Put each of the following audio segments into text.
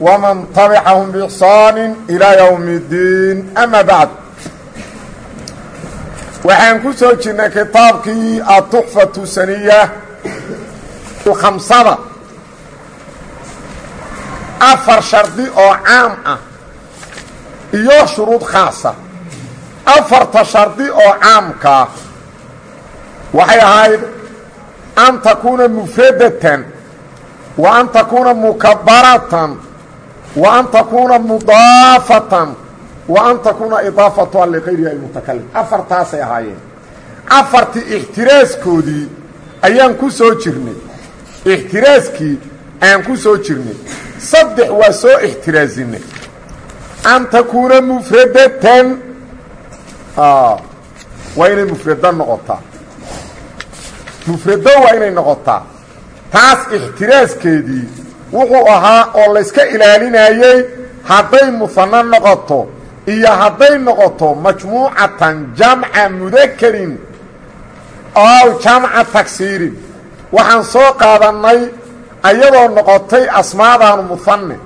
ومن طبعهم بإحصان إلى يوم الدين أما بعد waxaan ku soo jirnay kitaabkii atuxfatu saniya khamsada afar shardi oo caam ah iyo shuruud khaasa afarta shardi oo caamkaa waxay ahayd an takuuna mufradatan wa an takuuna mukabaratan takuuna mudaafatan wa an takuuna idaafatuha likayriha almutakalim afartaasay ahaayeen afartii ixtiraaskoodii ayaan ku soo jirnay ixtiraaskii ayaan ku soo jirnay saddex waa soo ixtiraasinay an takuuna mufradatan waa inay mufrado noqotaa mufrado waa inay noqotaa taas ixtiraaskeedii wuxuu ahaa oo layska ilaalinayey hadday muhano noqoto iyo hadday noqoto majmuucatan jamca mudakarin ow jamca tagsiirin. Waxaan soo qaadannay ayadoo noqotay asmaadaanu muhanne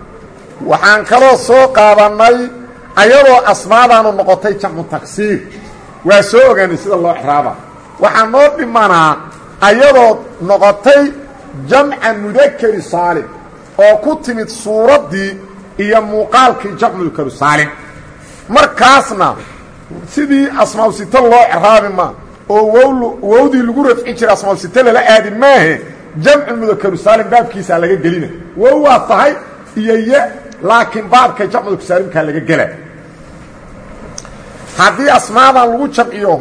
waxaan kaloo soo qaadannay ayadoo asmaadaanu noqotay jamcu tagsiir. Waa soo ogaanay sida loo exraaba waxaa noo dhimanaa ayadoo noqotay jamca mudakari saalim oo ku timid suuraddii iyo muuqaalkii jamcudakaru saalim markaasna sidii asmaawsito loo exraabi maa oo wow wowdii lagu rafci jiray asmaawsito lala aadi maahe jamcu mudakaru saalim baabkiisaa laga gelina. Wow waa tahay iyo laakiin baabka jamcudakaru saalimkaa laga gela. Haddii asmaadan lagu jamciyo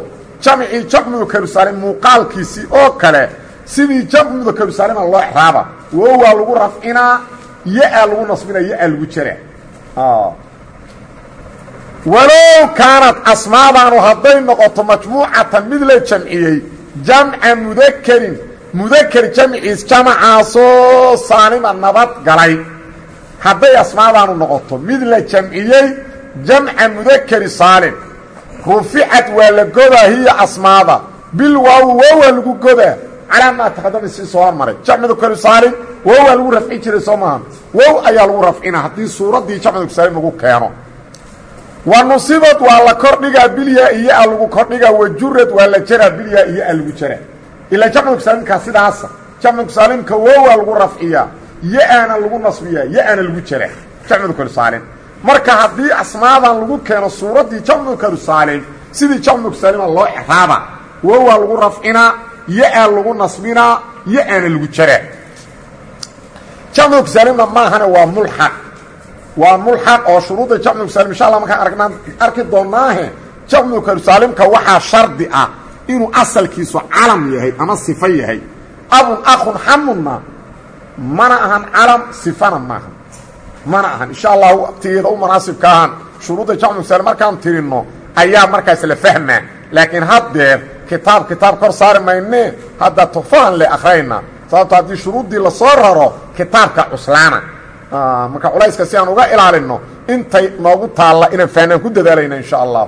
jamcii jamcu mudakaru saalim muuqaalkiisii oo kale sidii jamcu mudakaru saalima loo exraaba wowaa lagu rafcinaa ya-a lagu nasbina ya-a lagu jaraa walow kaanad asmaadaanu hadday noqoto majmuucatan mid la jamciyey jamca mudakarin mudakar jamciis jamacaasoo saalima nabad galay. Hadday asmaadaanu noqoto mid la jamciyey jamca mudakari saalim. Ruficad waa la godaa hiya asmaada. Bil waaw wowaa lagu godaa calaa maa taqadama sii soo hormaray jamc mudakaru saalim wowaa lagu rafci jiray soo maaha wow ayaa lagu rafcina haddii suuraddii jamc mudakaru saalim lagu keeno. Wa nusibad waa la kordhigaa bilyaa iyo-a lagu kordhigaa wajurad waa la jaraa bilyaa iyo-a lagu jaraa. Ilaa jamc mudakaru saalimkaa sidaasa jamc mudakaru saalimka wowaa lagu rafciyaa. Ya-ana lagu nasbiyaa ya-ana lagu jaraa. Jamc mudakaru saalim marka haddii asmaadan lagu keeno suuraddii jamc mudakaru saalim sidii jamc mudakaru saalima loo exraaba wowaa lagu rafcinaa ya-a lagu nasbinaa ya-ana lagu jaraa jamc mudakaru saalimna maahane waa mulxaq. Waa mulxaq oo shuruudda jamc mudakaru salim insha allah markaan aragnaan arki doonaahe jamc mudakaru saalimka waxaa shardi ah inuu asalkiisu calam yahay ama sifo yahay. Abun akhun xamunna mana ahan calam sifana maaha mana ahan. Insha allah waqtigeeda u munaasibka ahan. Shuruudda jamc mudakaru salim markaan tirinno ayaa markaas la fahmaa. Laakiin haddeer kitaab kitaab kor saari maynee hadda tufahan le akhrayna sababto haddii shuruuddii la soo raro kitaabka cuslaana. Marka culayska si aan uga ilaalinno intay noogu taalla inaan fahnaan ku dadaalayna insha allah.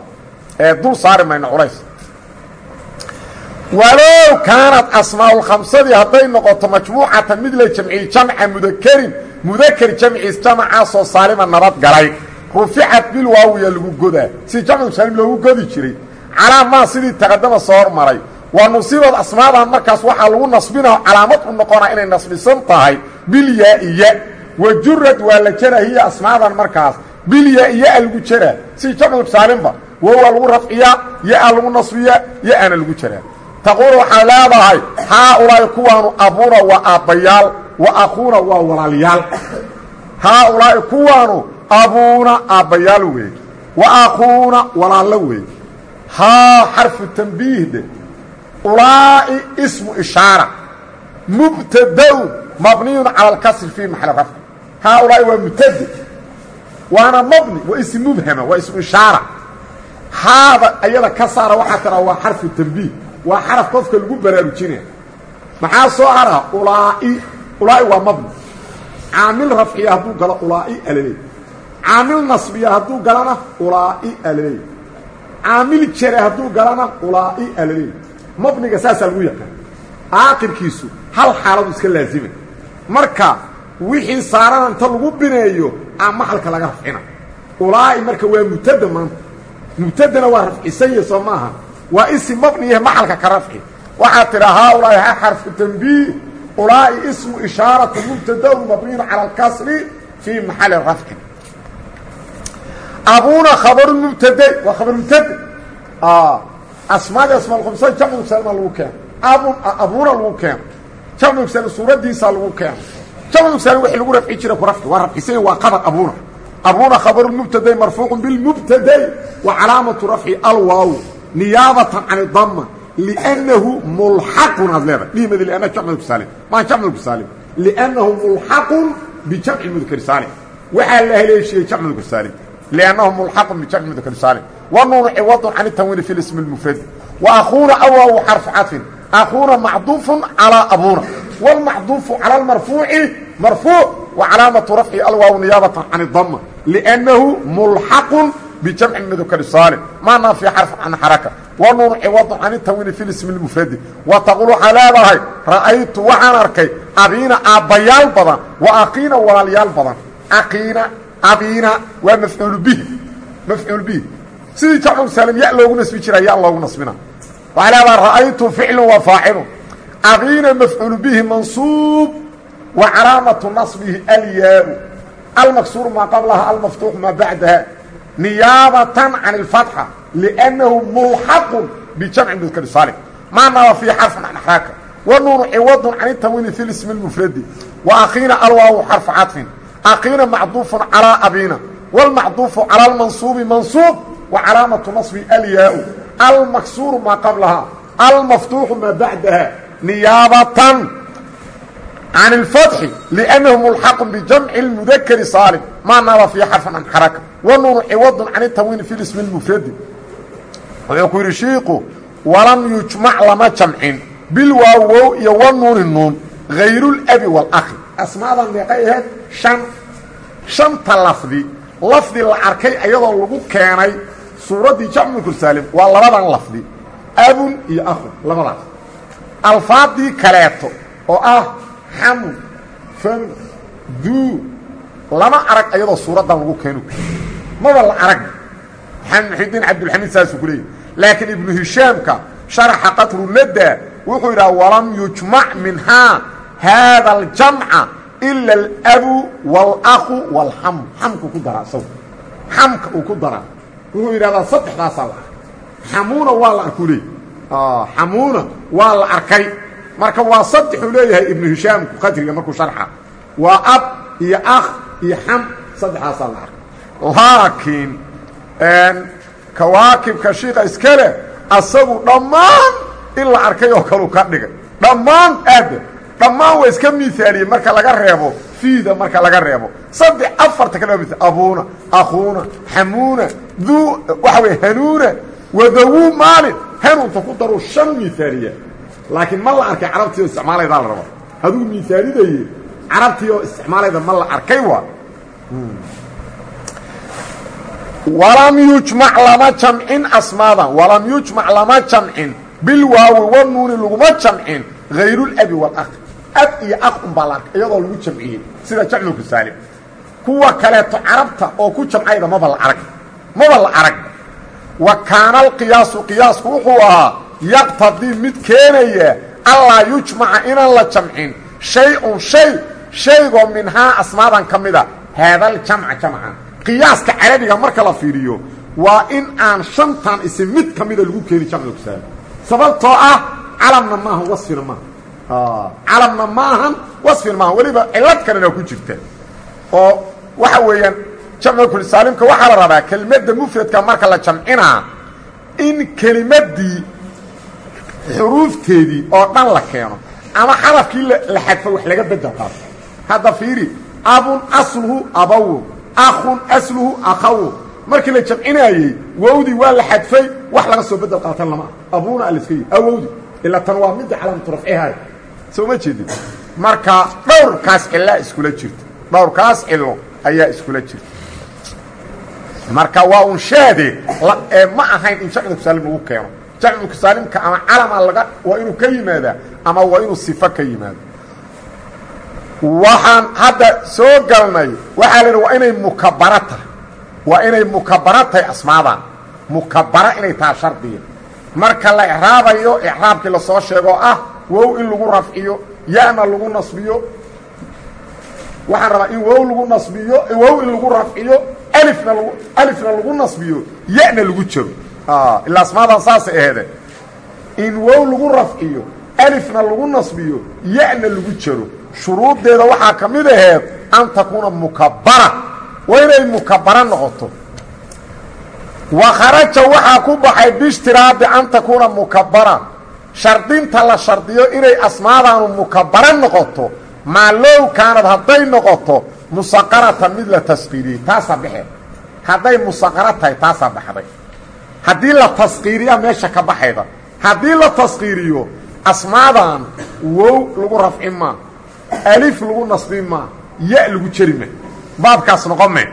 Ee dul saari mayno culays. Walow kaanad asmaaulkhamsadii hadday noqoto majmuucatan mid la jamciyey jamca mudakarin mudakar jamciis jamacaasoo saalima nabad galay. Ruficad bil waawiya lagu godaa. Si jamcu saalim loogu godi jiray calaa maa sidii taqadama soo hormaray. Waa nusibad asmaadan markaas waxaa lagu nasbina calaamad u noqonaa inay nasbisan tahay. Bilyaa-iya wajurad waa la jaraa hiya asmaadan markaas. Bilyaa-iya-a lagu jaraa. Si jamcu saalimba wowaa lagu rafciyaa ya-a lagu nasbiyaa ya-ana lagu jaraa. Taquul waxaa leedahay haa-ulaa'i kuwaanu abuuna waa aabbayaal wa akuuna waa walaalyaal haa-ulaa'i kuwaanu abuuna aabbayaal weey wa akuuna walaallo weey haa xarfu tambiihde ulaa'i ismu ishaara mubtadaun mabniyun cala alkasri fii maxali rafci haaulaa'i waa mubtade waana mabni waa ism mubhama waa ismu ishaara. Haada ayada ka saara waxaa tiraa waa xarfu tambiih waa xaraf qofka lagu baraarujinaya maxaa soo hara? Ulaa'i ulaa'i waa mabni. Caamil rafciya hadduu galo ulaa'i alaleey caamil nasbiya hadduu galana ulaa'i alaleey caamil jare hadduu galana ulaa'i alaleey mabniga saasaa lagu yaqaan. Aaqibkiisu hal xaaladu iska laazima marka wixii saarana inta lagu bineeyo aa maxalka laga rafcina. Ulaa'i marka waa mubtada maanta. Mubtadana waa rafcisanya soo maaha. Waa isi mabniyahe maxalka ka rafci. Waxaa tidhaa haaulaahi ha xarfu tambiih ulaa'i ismu ishaaratu mubtadaun mabniyun cala alkasri fii maxali rafci abuuna khabaru mubtade waa khabar mubtade asmaadii asmaalkhumsa jamcu salma lagu keeno abun abuuna lagu keeno jamcu sal suuradiisa lagu keeno jamcu sal wixii lagu rafci jira ku rafci waa rafcisanya waa qabar abuuna abuuna khabaru mubtaday marfuucu bilmubtaday wa calaamatu rafci alwaaw niyaabatan can idama liannahu mulxaqun aad leedahay dhihimadi liannaha jamcu saalim maa jamcu saalim liannahu mulxaqun bijamci mudkari saalim waxaa la haleeshiyey jamcu mudkar saalim liannahu mulxaqun bijamci mudkari saalim wanuunu ciwadun can itanwiini fi lismi lmufradi wa akhuuna awaawu xarfu cadfin akhuuna macduufun calaa abuuna wاlmacduufu calى اlmarfuuci marfuuc wacalaamatu rafci alwaaw niyaabatan can idama liannahu mulxaqun bijamci mudkari saalim maanaa fii xarfi can xaraka wanuunu ciwadun can itanwiini fi lismi lmufradi wa taqul waxaa leedahay ra'aytu waxaan arkay abiina aabbayaal badan wa aqiina walaalyaal badan aqiina abiina waa mafcuul bihi mafcuul bihi. Sidii jamcu saalim ya loogu nasbi jira ya loogu nasbina. Waxaa leedahay ra'aytu ficlu wa faacilu abiina mafcuul bihi mansuub wa calaamatu naصbihi alyaau almaksuuru maa qablaha almaftuuxu maa bacdaha niyaabatan can اlfatxa liannahu mulxaqun bijamci mudkari saalim maanaba fii xarfin can axraaka wanuunu ciwadun can itanwiini fi lismi lmufradi wa aqiina alwaawu xarfu cadfin aqiina macduufun calىa abiina wاlmacduufu calى اlmansuubi mansuub wa calaamatu naصbi alyaau almaksuuru maa qablaha almaftuuxu maa bacdaha niyaabatan can اlfatxi liannahu mulxaqu bijamci اlmudakari saalim maa naaba fii xarfin can xaraka wanuunu ciwadun can itanwiini fi lismi lmufradi wuxuu ku yidhi shiiku walam yujmac lama jamcin bilwaawow iyo wanuuni nuun hayruاlabi wاlakhi asmaadan meeqay ahayd shan shanta lafdi lafdi la arkay ayadoo lagu keenay suuraddii jamcukul saalim. Waa labadan lafdi abun iyo akhun labadaas. Alfaadii kaleeto oo ah xamun fan duu lama arag ayadoo suuraddan lagu keenu. Maba la arag maxamed muxidiin cabdulxamiid saasuu ku leeyahy laakiin ibnu hishaamka sharaxa qatrunada wuxuu yidhaha walam yujmac minhaa haada aljamca ila alabu wاlakhu wاlxamu xamku ku daraa isagu xamka uu ku daraa wuxuu yidhahdaa saddexdaasaa la arkay xamuuna waa la arku leey xamuuna waa la arkay marka waa saddexuu leeyahay ibnu hishaamku qadriga markuu sharxa waa ab iyo akh iyo xam saddexdaasaa la arkay laakiin kawaakibka shiika iska leh asagu dhammaan in la oo kaleu ka dhigay dhammaan aada dhammaan waa iska miaaliyey marka laga reebo fiida marka laga reebo. Saddex afarta kale abuuna akhuuna xamuuna duu waxa wey hanuuna wadawuu maalin hanuunta ku daruu shan miaaliya laakiin ma la arkay carabtii oo isticmaalaydaa la raba adigu miaalidaye carabtii oo isticmaalayda ma la arkay waa. Walam yujmac lama jamcin asmaadan walam yujmac lama jamcin. Bilwaawi wanuuni laguma jamcin. Hayruulabi wاlakh ab iyo akh unbaa la iyadoo lagu jamciyey sida jamcuku saalim kuwa kaleeto carabta oo ku jamcayda maba la arag maba la arag. Wa kaana alqiyaasu qiyaasku wuxuu ahaa yaqtadii mid keenaya allaa yujmaca inaan la jamcin. Shay-un shay shaygoo minhaa asmaadan ka mida haadaljamca jamcan. Qiyaaska carabiga marka la fiiriyo waa in aan shantan isi mid ka mida lagu keeni jamcuku saalim sababtoo ah calamna maaha wasfina maaha calamna maahan wasfina maaha weliba cilad kalena ku jirta. Oo waxa weeyaan jamcukulisaalimka waxaa la rabaa kelimadda mufradka marka la jamcinaa in kelimaddii xuruufteedii oo dhan la keeno ama xarafkii la xadfo wax laga bedel qaato. Hadda fiiri abun asluhu abawun akhun asluhu akhawu. Markii la jamcinaayey wowdii waa la xadfay wax laga soo bedel qaatan lama ah abuuna aliska yi awowdi. Ilaa tan waa midda calaamatu rafcihaay soo jeedin? Marka dhowrkaas cilaa iskula jirta dhowrkaas cilo ayaa iskula jirta marka waa un sheede ee ma ahayn in jamcu kusaalim lagu keeno. Jamcu kusaalimka ama calama laga waa inuu ka yimaadaa ama waa inuu sifo ka yimaado waxaan hadda soo galnay waxaa la idhi waa inay mukabara tahay. Waa inay mukabara tahay asmaadan mukabara inay taha shardiya marka la icraabayo icraabkii la soo sheegoo ah wow in lagu rafciyo yana lagu nasbiyo. Waxaan rabaa in wow lagu nasbiyo wow in lagu rafciyo alifna lagu alifna lagu nasbiyo yana lagu jaro ilaa asmaadan saasay aheede. In wow lagu rafciyo alifna lagu nasbiyo yana lagu jaro shuruuddeeda waxaa ka mid aheed an takuuna mukabara waa inay mukabara noqoto. Wa kharaja waxaa ku baxay biishtiraadi an takuuna mukabara shardinta la shardiyo inay asmaadaanu mukabara noqoto maa low kaanad hadday noqoto musaqaratan mid la taskiiriyey taasaa baxee hadday musaqaro tahay taasaa baxday. Haddii la taskiiriya meesha ka baxayda. Haddii la taskiiriyo asmaadan wow lagu rafci maa alif lagu nasbi maa ya lagu jeri ma. Baabkaas noqome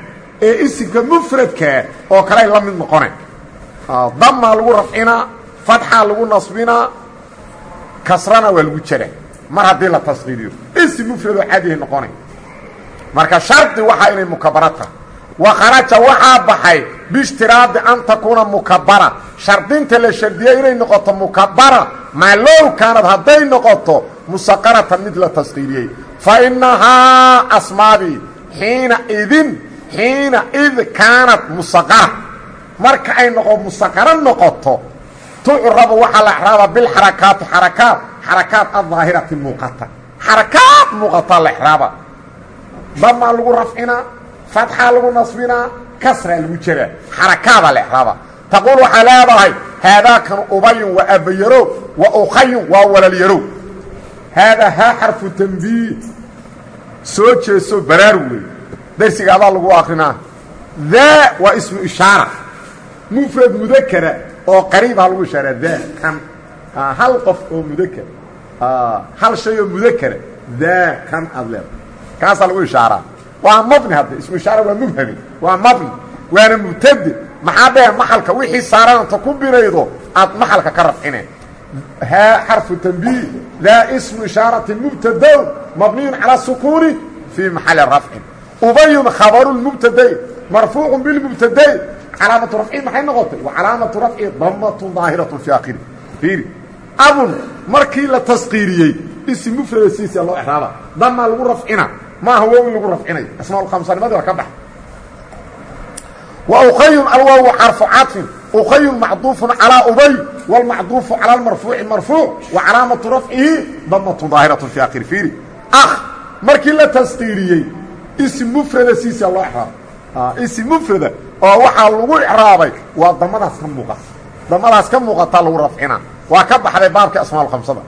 ee isimka mufradkaa oo kaley la mid noqone. Damaa lagu rafcinaa fatxaa lagu nasbinaa kasrana waa lagu jera mar haddii la taskiiriyo isim mufradoo cadihay noqonay. Marka shardi waxaa inay mukabara tahay wa kharaja waxaa baxay biishtiraadi an takuuna mukabara. Shardinta la shardiyey inay noqoto mukabara maa low kaanad hadday noqoto musaqaratan mid la taskiiriyey fa innahaa asmaadii xiina idin xiina id kaanat musaqara marka ay noqo musaqaro noqoto tucrabu waxaa la exraaba bilxarakaati xarakaat xarakaat adaahirati muuqata. Xarakaad muuqataa la exraaba damaa lagu rafcinaa fatxaa lagu nasbinaa kasraa lagu jeraa xarakaadaa la exraaba taquul waxaa leedahay haadaakan ubayun waa abayarow wa ukhayun waa walaalyarow. Haadaa haa xarfu tanbiih soo jeeso baraarug wey darsiga adaa lagu akrinaa daa waa ismu ishaara. Mufrad mudakara oo qariibha lagu ishaaraa daa kan hal qof oo mudakar hal shay oo mudakara daa kan aad leeda kaasaa lagu waa mabni hadda ismu ishaara waa mubhami waa mabni waana mubtade maxaa maxalka wixii saarananta ku biraydo aad maxalka ka rafcineen haa xarfu tanbiih daa ismu ishaarati mubtadow mabniyun calaa sukuuni fii maxali rafcin. Ubayun khabaru mubtadayn marfuucu bilmubtadayn calaamatu rafci maxay noqotay wa calaamatu rafci damatun daahiratun fi akhiri fiiri abun markii la taskiiriyey isi mufrada siisa loo exraaba damaa lagu rafcina maaha wow in lagu rafcinayo asmaaulkhamsanimadii waa ka bax wa ukhayun alwaawu xarfu cadfin ukhayun macduufun calaa ubay wاlmacduufu calى اmarfuuci marfuuc wa calaamatu rafcihi damatun daahiratun fi akhiri fiiri ah markii la taskiiriyey isi mufrada siisa loo exraaba isi mufrada oo waxaa lagu icraabay waa damadaas ka muuqata damadaas ka muuqataa lagu rafcina. Waa ka baxday baabkii asmaaulkhamsada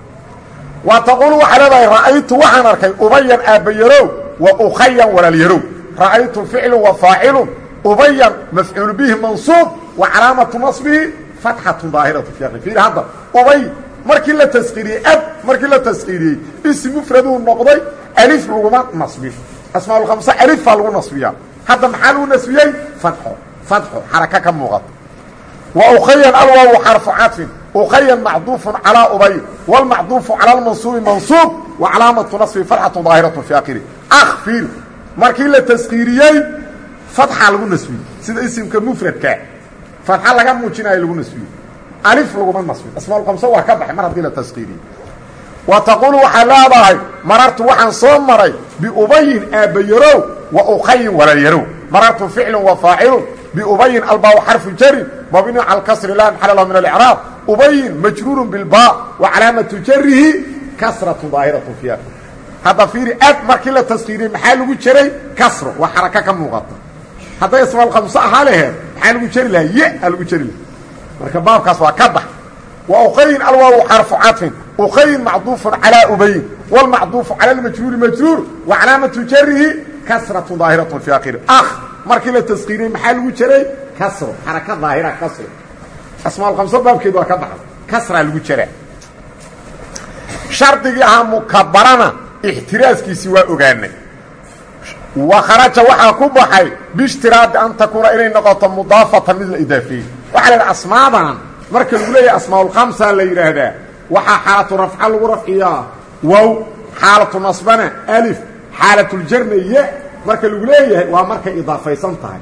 wa taquulu waxaa leedahay ra'aytu waxaan arkay ubayan aabbayarow wa ukhayan walaalyarow ra'aytu ficlu wa faacilun. Ubayan mafcuulu bihi mansuub wa calaamatu nasbihi fatxatun daahiratu fi hadda ubay markii la taskiiriyey ab markii la taskiiriyey isi mufraduu noqday alif laguma nasbin asmaaulkhamsa alifaa lagu nasbiyaa hadda maxaa lagu nasbiyey fatxo fatxo xaraka ka muuqata wa ukhayan alwaawu xarfu cadfin ukhayan macduufun calaa ubay wاlmacduufu calى اlmansuubi mansuub wa calaamatu nasbi fatxatu daahiratu fi akhiri akh fiir markii la taskiiriyey fatxa lagu nasbiyey sida isimka mufradka fatxa laga muujinayo lagu nasbiyey alif laguma nasbin asmaaulkhamsa waa ka baxay mar haddii la taskiiriyey wa taquulu waxaa leedahay marartu waxaan soo maray biubayin aabbayarow ukhayin walaalyarow marartu ficlu wa faacilun biubayin albaa xarfu jarin mabniu cala kasri la maxal lahu min alicraab ubayin majruuru bilbaa wa calaamatu jarihi kasratu daahiratu fi akhir hadda fiiri ad markii la taskiiriyey maxaa lagu jeray kasro waa xaraka ka muuqata. Hadday ismaalkhamso ahaa laheed maxaa lagu jeri lahaa? Ye aa lagu jeri lahaa. Marka baabkaas waa ka bax. Wa ukhayin alwaawu xarfu cadfin ukhayin macduufun calaa ubayin wاlmacduufu cala اlmajruuri majruur wa calaamatu jarihi kasratu daahiratu fi akhiri akh markii la taskiiriyey maxaa lagu jaray? Kasro xaraka daahira kasro asmaalkamso baabkeed waa ka baxda kasraa lagu jaraa shardigii ahaa mukabarana ixtiraaskiisii waa ogaanay. Wa kharaja waxaa ku baxay biishtiraadi an takuuna inay noqoto mudaafatan mid la idaafeeyey waxaa la yidhaha asmaadan. Marka lagu leeyahay asmaaulkhamsa la yidhaahdaa waxaa xaalatu rafca lagu rafciyaa. Wow xaalatu nasbana alif xaalatuljarna ya marka lagu leeyahay waa markay idaafaysan tahay.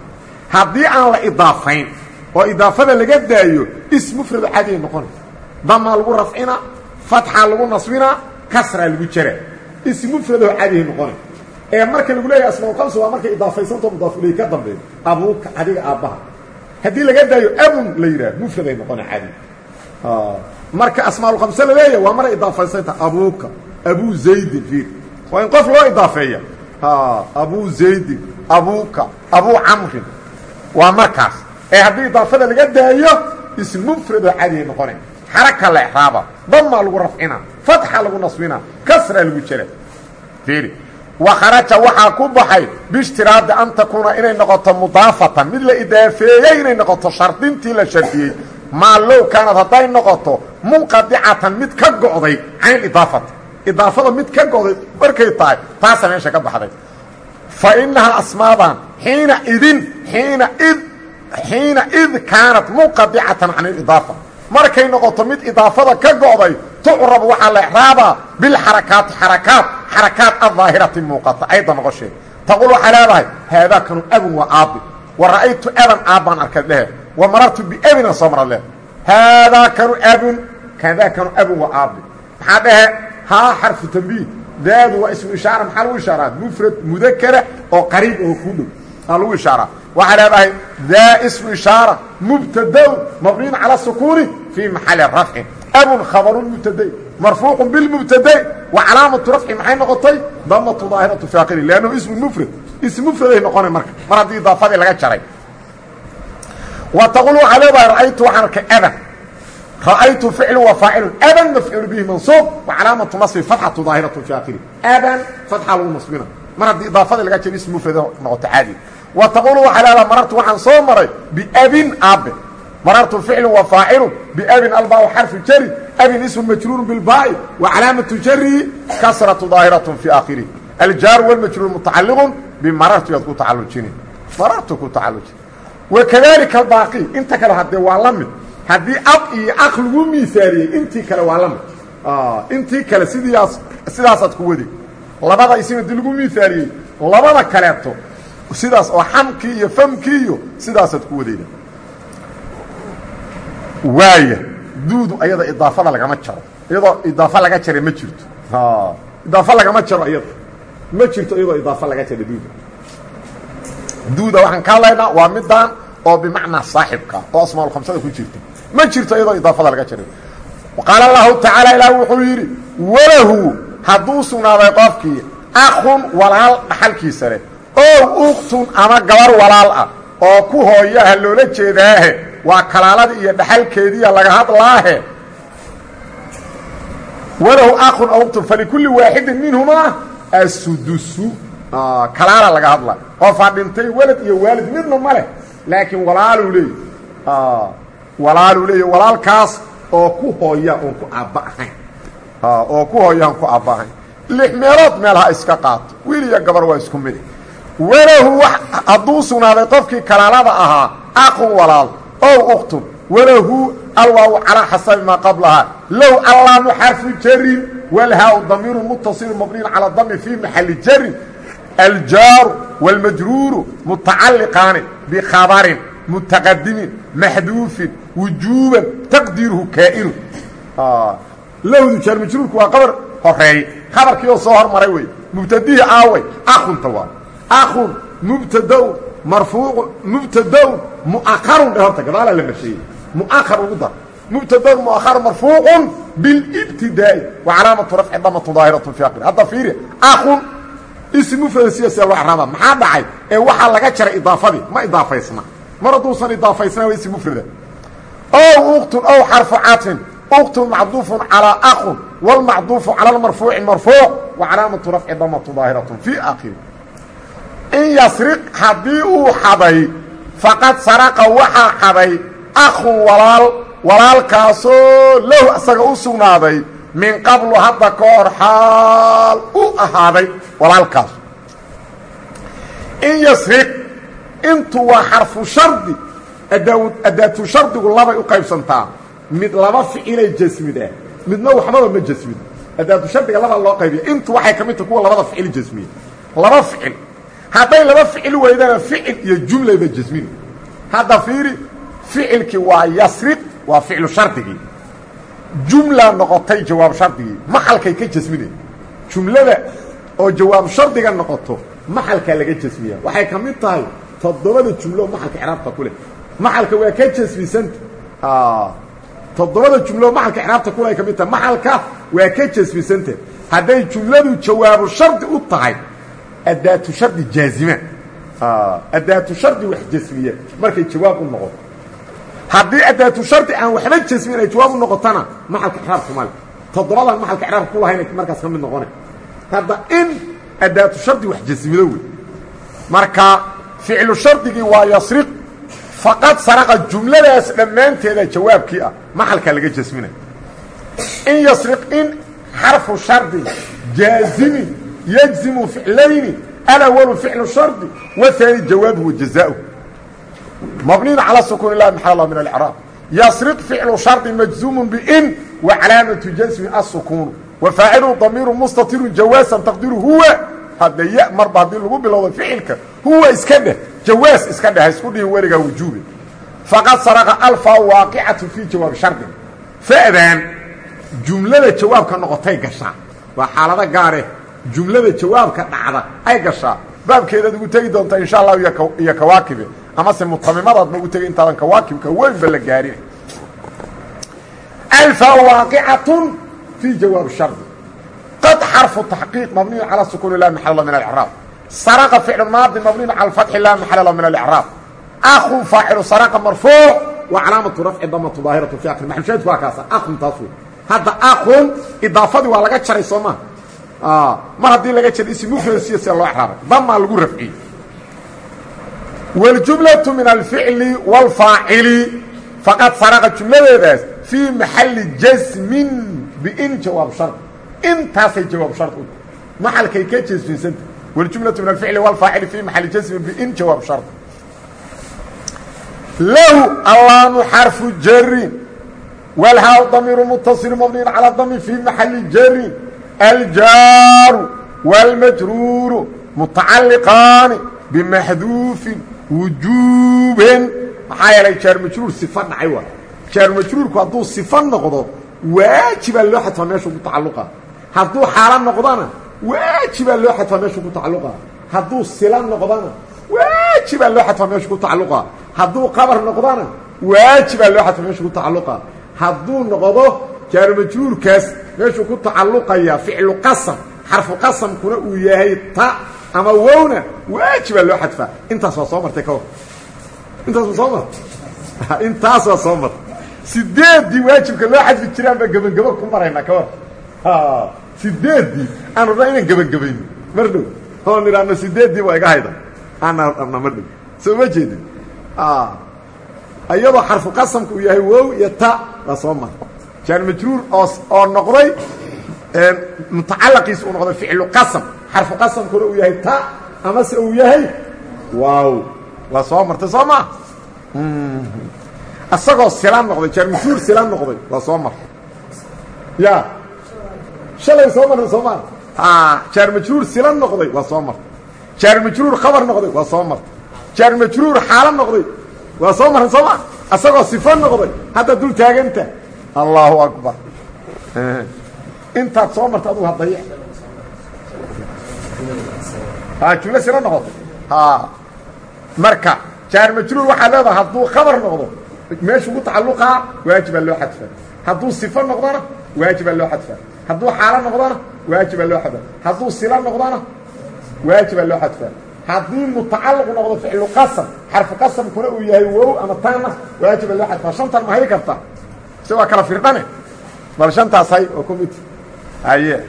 Haddii aan la idaafayn oo idaafada laga daayo is mufrado caadiya noqonaysa damaa lagu rafcina fatxaa lagu nasbina kasraa lagu jara. Is mufradoo caadiya noqonay ee marka lagu leeyahay asmaaulkhamsa waa markay idaafaysantao mudaaf ilay ka dambeeyo abuuka adiga aabbaha. Haddii laga daayo abun la yidhaah mufraday noqona caadiya marka asmaaulkhamse la leeyahay waa maray idaafaysanta abuuka abu zaydin fiir waa in qof loo idaafeeya. Abu zaydin abuuka abu camrin waa markaas. Ee haddii idaafada laga daayo ismufradoo caadiya noqonay xaraka la exraaba damaa lagu rafcina fatxa lagu nasbina kasraa lagu jara fiiri wa kharaja waxaa ku baxay biishtiraadi an takuuna inay noqoto mudaafatan. Mid la idaafeeyey inay noqoto shardintii la shardiyey. Maa low kaanad hadday noqoto munqadicatan mid ka go'day can idaafada mid ka go'day markay tahay taasa meesha ka baxday. Fa inahaa asmaadan xiina idin xiina id xiina id kaanat munqadicatan can ilidaafa markay noqoto mid idaafada ka go'day tucrab waxaa la exraabaa bilxarakaati xarakaat xarakaat adaahirati muuqata ayda noqoshee. Taqul waxaa leedahay haadaa kanu abun waa aabbi wa ra'aytu aban aabbaan arkay dhehe wa marartu biabina soo marad leh haadaa kanu abun haa xarfu tambiih daadu waa ismu ishaara maxaa lagu ishaaraa mufrad mudakara oo qariib oo ku dhow aa lagu ishaaraa waxaa leedahay daa ismu ishaara mubtadaun mabniin calى sukuuni fii maxali rafcin abun khabaru mubtaday marfuuqu bilmubtaday wa calaamatu rafci maxay noqotay damatu daahiratu fi akiri lannahu ismu mufrad ism mufraday noqonay marka mar haddii idaafadii laga jaray wa taqul waxaa leedahay ra'aytu waxaan arkay aban ra'aytu ficlu wa faacilu aban mafcuulu bihi mansuub wa calaamatu nasbi fatxatu daahiratu fi akiri aban fatxa lagu nasbina mar haddii idaafadii laga jaray ism mufrad noqoto caadi wa taqulu waxaa leedaha marartu waxaan soo maray biabin aabe marartu ficlu wa faacilu biabin albaa xarfu jari abin ismu majruuru bilbaa'i wa calaamatu jarihi kasratu daahiratu fi aakhirihi aljaaru walmajruur mutacalliqun bimarartu yaad ku tacallujini marartu ku tacallujini wakadalika albaaqi inta kale haddee waa la mid haddii ab iyo ak lagu miisaaliyey intii kale waa la mid. Intii kale sidiiaas sidaasaad ku wadi. Labada isim haddii lagu miisaaliyey labada kaleeto sidaas oo xamkii iyo famkii iyo sidaasaad ku wadayda. Waaya duudu ayada idaafada lagama jaro. Iyadoo idaafa laga jara ma jirto. Idaafa lagama jaro iyada ma jirto iyadoo idaafa laga jara duuda duuda waxaan ka hadlaynaa waa midaan oo bimacnaa saaxibka oo asmaaulkhamsada ku jirta ma jirto iyadoo idaafada laga jaray qaala allahu tacaala ilaah wuxuu yidhi walahu hadduu sugnaaday qofkii akhun walaal dhaxalkiisa leh ow uktun ama gabar walaal ah oo ku hooyaha loola jeedaahe waa kalaalada iyo dhaxalkeediiya laga hadlaahe. Walahu akhun ow uktun falikulli waaxidin minhumaa asudusu kalaala laga hadlaa qofaa dhintay walad iyo waalid midna ma leh laakiin walaaluu leey walaaluu leeya walaalkaas oo ku hooya oon ku aabba ahayn oo ku hooya aan ku aabba ahayn lix meelood meel ha iska qaato. Wiil iyo gabar waa isku mid. Walahu hadduu sugnaaday qofkii kalaalada ahaa aqun walaal ow uktun walahu alwaaw calaa xasabi maa qablahaa. Low allaamu xarfu jarin walhaa damiiru mutasilu mabniyin calaa dami fii maxali jarin aljaaru wاlmajruuru mutacalliqaani bikhabarin mutaqadimin maxduufin wujuuban taqdiiruhu kaa'inu lowdu jaar majruurku waa qabar horeey khabarkii oo soo hormaray wey mubtadihii aaway akunta waa akun mubtadaun marfuuqun mubtadaun mu'akarun dhe horta gadaalaa la masheeyey mu'akar ugu dar mubtadaun mu'akar marfuuqun bilibtidaa'i wa calaamatu rafci damatu daahiratu fi aqri hadda fiiri akun ism mufrada sida sida loo caraaba maxaa dhacay ee waxaa laga jaray idaafadii ma idaafaysna mar hadduusan idaafaysna waa ism mufrada ow uktun ow xarfu catin uktun macduufun calaa akun wاlmacduufu calى اmarfuuci marfuuc wa calaamatu rafci damatu daahiratu fi aakhiri in yasriq haddii uu xaday faqad saraqa waxaa xaday akhun walaal walaalkaasoo lahu asaga u sugnaaday min qablu hadda ka hor xaal u ahaaday walaalkaas in yasriq intu waa xarfu shardi. Adaatu shardigu labay u qaybsantaa. Mid laba ficilay jasmidaa midna waxbaba ma jasmido adaatu shardiga laba loo qaybiya intu waxay ka mid tahay kuwa labada ficil jasmiya laba ficil hadday laba ficil weydana ficil iyo jumlayba jasmina hadda fiiri ficilkii waa yasriq waa ficlu shardigii. Jumla noqotay jawaab shardigii. Maxalkay ka jasminay jumlada oo jawaab shardiga noqoto maxalkaa laga jasmiya waxay ka mid tahay toddobada jumlo maxalka icraabta ku leh. Maxalka waa ka jasmisanta toddobada jumlo maxalka icraabta kuleh ay ka mid tahay. Maxalka waa ka jasmisanta hadday jumladu jawaabu shardi u tahay adaatu shardi jaazima. Adaatu shardi wax jasmiya markay jawaab u noqoto. Haddii adaatu shardi aan waxba jasmin ay jawaab u noqotana maxalka icraabka male toddobadan maxalka icraabka ku lahayna markaas ka mid noqona hadda in adaatu shardi wax jasmido wey. Marka ficlu shardigii waa yasriq faqad saraqa jumladaas dhammaanteeda jawaabkii ah. Maxalkaa laga jasminaya in yasriq in xarfu shardi jaazimi yajzimu ficlayni alawalu ficlu shardi wahaani jawaabuhu jazaa'u. Mabniin calaa sukuuni laa maxalla min alcraab yasriq ficlu shardi majzuumun bin wacalaamatu jasmi asukuunu wafaacilu damiiru mustatiru jawaasan taqdiru huwa. Hadda ya marba haddii lagu bilowda ficilka huwa iska dheh jawaas iska dheh isku dhihin weligaa wujuubi faqad saraqa alfa waaqicatu fii jawaabi shardin fa'dan jumlada jawaabka noqotay gashaa. Waa xaalada gaareh jumlada jawaabka dhacda ay gashaa. Baabkeedaad ugu tegi doontaa insha allahu iyo kawaakibe. Amase mutamimadaadma ugu tegay intaadan kawaakibka weynba la gaarin alfa waaqicatun fii jawaabi shardi. Qad xarfu taxqiiq mabniyu calaa sukuun ilahi maxalla min saraqa ficlu maadi mabniin cala alfatxi laa maxala lahu min alicraab akhun faacilu saraqa marfuuc wa calaamatu rafci damatu daahiratu fi akhri maxalushaadku waa kaasa akhun taas wey hadda akhun idaafadii waa laga jaray soo maha mar haddii laga jaro ism mufradsiya sida loo ecraabay damaa lagu rafciyey waljumlatu min alficli wاlfaacili faqad saraqa jumladeedaas fii maxali jasmin bin jawaab shar intaasay jawaab shar u maxalkay ka jasminsanta wاljumlaةu min alficli wاlfaacili fii maxali jasmin bin jawaab shard lahu allaanu xarfu jarin wlhaa damiiru mutaصil mabniy calى dami fii maxali jarin aljaaru wاlmajruuru mutacalliqaani bimaxduufin wujuuben maxaa yeelay jaar majruur sifa dhacay waa jaar majruurku hadduu sifa noqdo waajibaa loo xadfaa meeshuu ku tacalluqa hadduu xaala noqdona waajibaa loo xadfaa meeshuu ku tacalluqa. Hadduu sila noqdona waajibaa loo xadfaa meeshuu ku tacalluqa. Hadduu qabar noqdona waajibaa loo xadfaa meeshuu ku tacalluqa. Hadduu noqdo jaar majruurkaas meeshuu ku tacalluqaya ficlu qasam xarfu qasamkuna uu yahay ta ama wowna waajibaa loo xadfaa. Intaas waa soo martay ka hor. Intaas waa soo martay intaas waa soo martay sideeddii waajibka loo xadfi jiraan baa gebangebo ku maraynaa ka sideeddii aan rabnaa inaan gebangebayno mar dhow oon idhaahno sideeddii waa iga hayda. Aan rabna mar dhow. Soo ma jeedin? Iyadoo xarfu qasamka uu yahay wow iyo ta waa soo mar. Jaar majruur oo oo noqday mutacalaqiisa uu noqday ficlu qasam. Xarfu qasamkuna uu yahay ta amase uu yahay waaw. Waa soo martay soo maa isagoo sila noqday jaar majruur sila noqday waa soo martay ya shalay soo martay soo maa jaar majruur sila noqday waa soo martay. Jaar majruur khabar noqday waa soo martay. Jaar majruur xaalo noqday waa soo martay soo maa isagoo sifo noqday hadda dul taaganta. Allahu akbar. Intaad soo marta adugu hadaya jumlo sila noqoto marka jaar majruur waxaa leedaha hadduu khabar noqdo meeshuu ku tacalluqaa waajibaa hadduu xaalo noqdona waajibaa loo xadfaa hadduu sila noqdona waajibaa loo xadfaa haddii mutacalliqu noqdo ficlu qasam xarfu qasamkuna uu yahay wow ama taana waajibaa loo xadfaa shantan ma hay kartaa? Se kala firdhane. Bal shantaas hay oo kumid haye.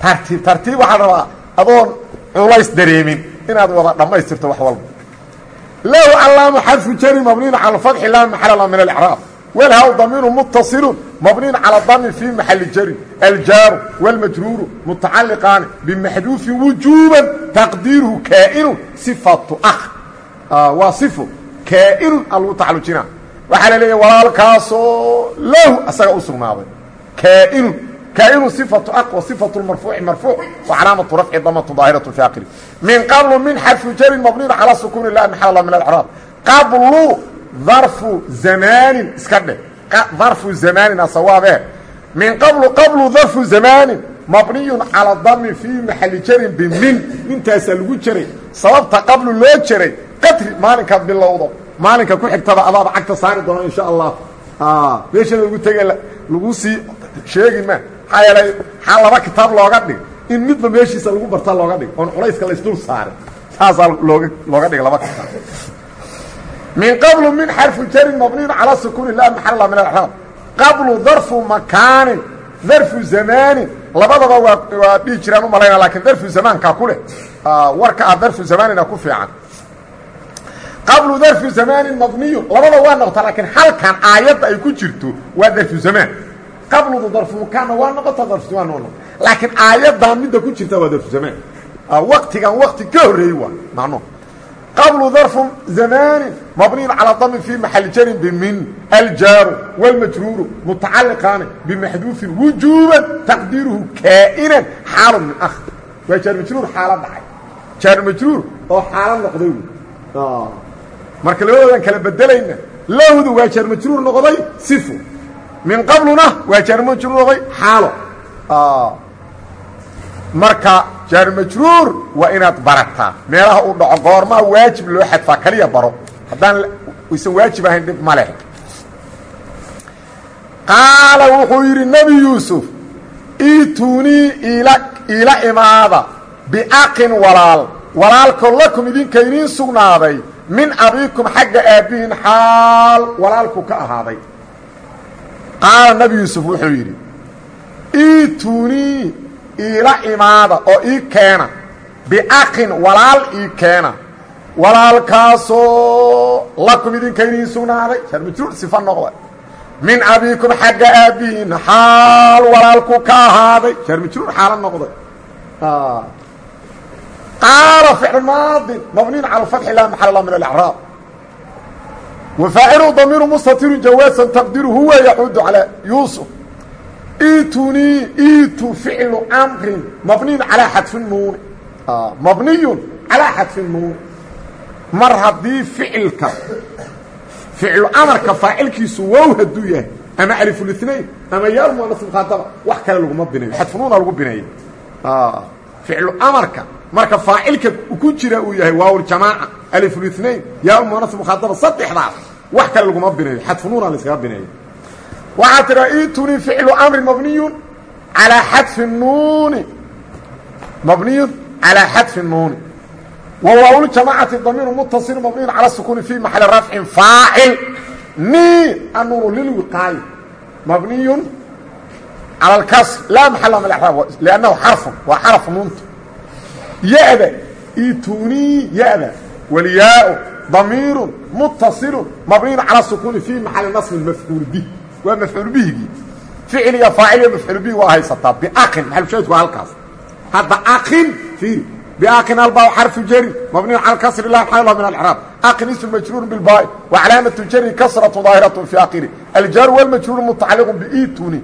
Tartiib tartiib waxaa rabaa adoon culays dareemin inaad wada dhammaystirto wax walba. Lahu allaamu xarfu jari mabniin cala fatxi laa maxala min alcraab wlhaw damiiru mutasilu mabniin calى dami fii maxali jari aljaaru wاlmajruuru mutacaliqaani bimaxduufin wujuuban taqdiiruhu kaa'inu sifatu ah waa sifo kaa'inun a lagu tacalujina waxaa la leeyahy walaalkaasoo lahu asaga u sugnaaday kaainun kaainu صifatu aq wa صifatu marfuuci marfuuc wa calaamatu rafci damatu daahiratu fi akhiri min qablu min xarfu jarin mabniin calى sukuuni la maxala min alcraab qablu darfu zamaanin iska dheh darfu zamaanin asawaabee min qablu qablu darfu zamaanin mabniyun calى dami fii maxali jarin bimin mintaasaa lagu jeray sababta qablu loo jeray qadri maalinkaad bilowdo. Maalinka ku xigtada adaaba cagta saari doona insha allah. Meesha lagu tege lagu sii sheegi ma. Maxaa yeelay xaa laba kitaab looga dhig? In midba meeshiisa lagu bartaa looga dhig. Oon culayska laysdul saarin. Saasaa looga looga dhig laba kitaab min qablu min xarfu jarin mabniyin calaa sukuuni laa maxalla min alcraab qablu darfu makaanin darfu zamaanin labadaba waa waa dhihi jiraan u malayna lakiin darfu zamaankaa ku leh warka ah darfu zamaanina ku fiican qablu darfu zamaanin mabniyun labada waa noqota laakiin halkan aayadda ay ku jirto waa darfu zamaan qabludu darfu makaanna waa noqota darfu zamaan waa noqota laakiin aayaddan midda ku jirta waa darfu zamaan waqtigan waqti ka horreeyey waa macnuhu qablu darfu zamaanin mabniyun calaa damin fii maxali jarin bimin aljaaru wاlmajruuru mutacaliqaani bimaxduufin wujuuban taqdiiruhu kaa'inan xaalun min akh waa jaar majruur xaala dhacay. Jaar majruur oo xaalo noqday marka labadoodan kala bedelayna lahdu waa jaar majruur noqday sifo min qabluna waa jaar majruur noqday xaalo. Marka jaar majruur waa inaad barataa. Meelaha uu dhaco goormaa waajib loo xadfaa kaliya baro. Haddaan aysan waajib ahayn dhib ma leh. Qaala wuxuu yidhi nebi yuusuf iitunii iila imaada biaqin walaal. Walaalkoo lakum idinka idiin sugnaaday. Min abiikum xagga aabbihin xaal walaalku ka ahaaday. Qaala nebi yuusuf wuxuu yidhi iitunii iila imaada oo ii keena. Biaqin walaal ii keena. Walaalkaasoo lakum idinka idiin sugnaaday. Sharmajruur sifa noqda min abiikum xagga aabbihin xaal walaalku ka ahaaday. Sharmajruur xaala noqday. Qaala ficl maadin mabniin cala fatxi laa maxal min alacraab wafaacilu damiiru mustatiru jawaasan taqdiru huwa yaxudu calaa yuusuf iitunii iitu ficlu amrin mabniyun calaa xadfi nuuni mabniyun calaa xadfi nuuni mar haddii ficilka ficlu amarka faacilkiisu wow hadduu yahay ama alifulinayn ama yaalmuanas mukhaadaba wax kale laguma binayo xadfunuuna lagu bineeya ficlu amarka marka faacilka ku jira uu yahay waawljamaaca alifulinayn yaalmuanas mukhaadaba saddexdaas wax kale laguma bineeyo xadfunuuna layskaga bineeyo waxaa tiraa iitunii ficlu amri mabniyun alaa xadfi nuuni. Mabniyun calaa xadfi nuuni. Wa waawljamaacati damiiru mutasilu mabniyun cala sukuuni fii maxali rafcin faacil. Ni anuunu lilwiqaayi mabniyun cala alkasr laa maxala min araab liannahu xarfun waa xaraf nuunta. Ya-da iitunii ya-da walyaau damiiru mutasilu mabniyun cala sukuuni fii maxali nasbi mafcuul bih waa mafcuul bihigii ficil iyo faacil iyo mafcuul bihi waa haysataa. Biaqin maxalushaahidku waa halkaas? Hadda aqin fiiri biaqin albaa xarfu jari mabniyu cala kasri la maxal min alcraab aqin ismu majruur bilbaai wa calaamatu jari kasratu daahiratu fi akhiri aljaaru walmajruur mutacaliqu biituni